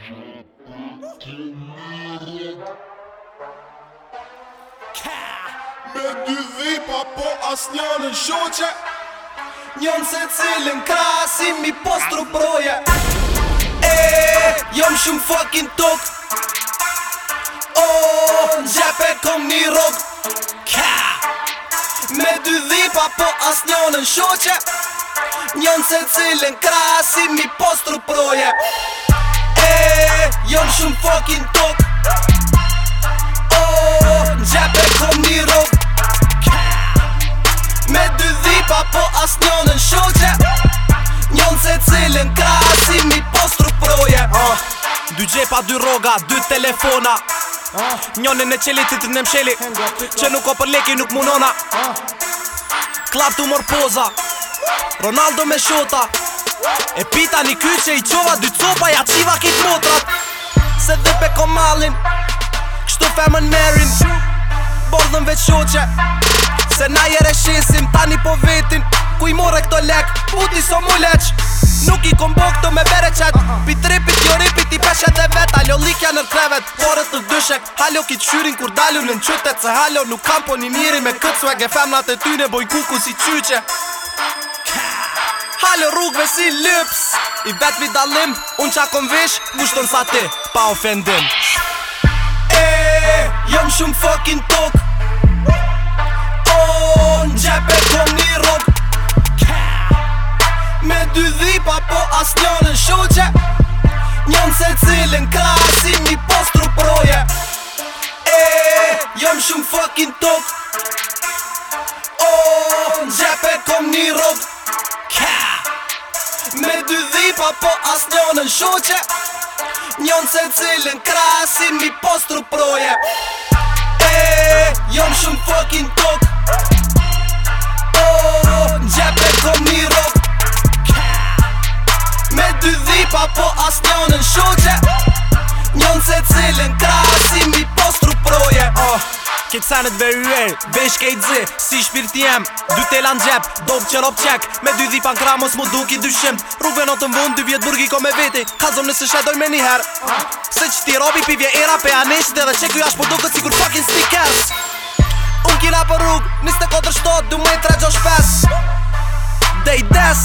Me dy dhipa po as njën shoqe Njën se cilin krasim mi postru proje E, jom shumë fucking tok O, në gjepe kom një rog Ka, Me dy dhipa po as njën në shoqe Njën se cilin krasim mi postru proje jom fucking tok shumë fucking tok Oh, në gjep e kom një rok Me dy dhipa po as njonën shoqe Njonë se cilën ka si mi postru proje uh, Dy gjepa, dy roga, dy telefona Njone në qeli të në msheli Që nuk o leki nuk munona Klap të mor poza Ronaldo me shota E pita një kyqe i qova dy copa ja qiva kitë motrat Se dhe pe komalin Kështu femën merin Bordhën veç uqe Se na jere shisim Tani po vetin, Ku i more këto lek Puti so mu leq Nuk i kom këto me bere qet Pi tripit jo ripit i peshet e vet Aljo likja nër krevet Kore të dyshek Halo ki qyrin kur dalu në në qytet Se halo nuk kam po një miri me këtë swag E femnat e tyne boj kuku si qyqe dalë rrugve si lips I vet mi dalim, unë qa kom vish Gushton sa ti, pa ofendim E, jam shumë fucking tok O, në gjepe kom një rog Me dy dhipa po as njënën shoqe Njënë se cilin krasi mi postru proje E, jam shumë fucking tok O, në kom një rog Me dy dhipa po as njonën shoqe Njonë se cilën krasin mi postru proje E, jom shumë fucking tok O, gjepe kom një rok Me dy dhipa po as njonën shoqe Njonë se cilën krasin mi postru proje oh. Këtë sanët be vesh be shkejt Si shpirt jem, du të lanë gjep Dovë që lopë qek, me dy dhipan kramos Mu duki dy shim, rrugve në të mbun Dy vjetë burgi ko me veti, hazëm nësë shetoj me një her Se që ti robi pivje era pe a nishtë Dhe dhe qeku jash po duke cikur fucking stickers Unë kina për rrug, Niste të kodrë shtot Du me i tre gjosh pes Dhe i des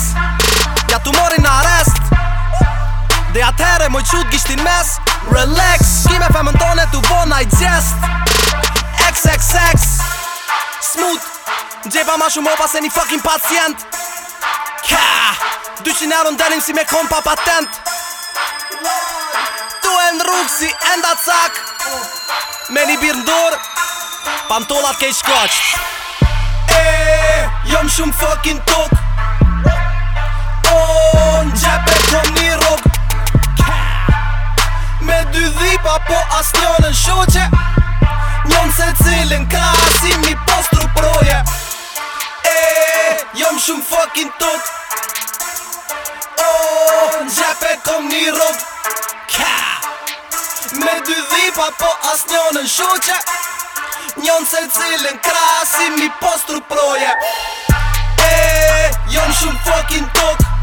Ja tu mori në arest Dhe atëhere moj qut gishtin mes Relax Kime femën tonë e tu bon, I just sex, sex, Smooth Gjeva ma shumë opa se një fucking pacient Kha 200 euro ndenim si me kom patent Tu e në rrugë si enda cak Me një birë ndur Pantolat ke i shkoq E, jom shumë fucking to makin tot Oh, në gjepe kom një rob Ka Me dy dhipa po as njonë në shoqe Njonë se cilën krasim i postur proje E, eh, jonë shumë fokin tokë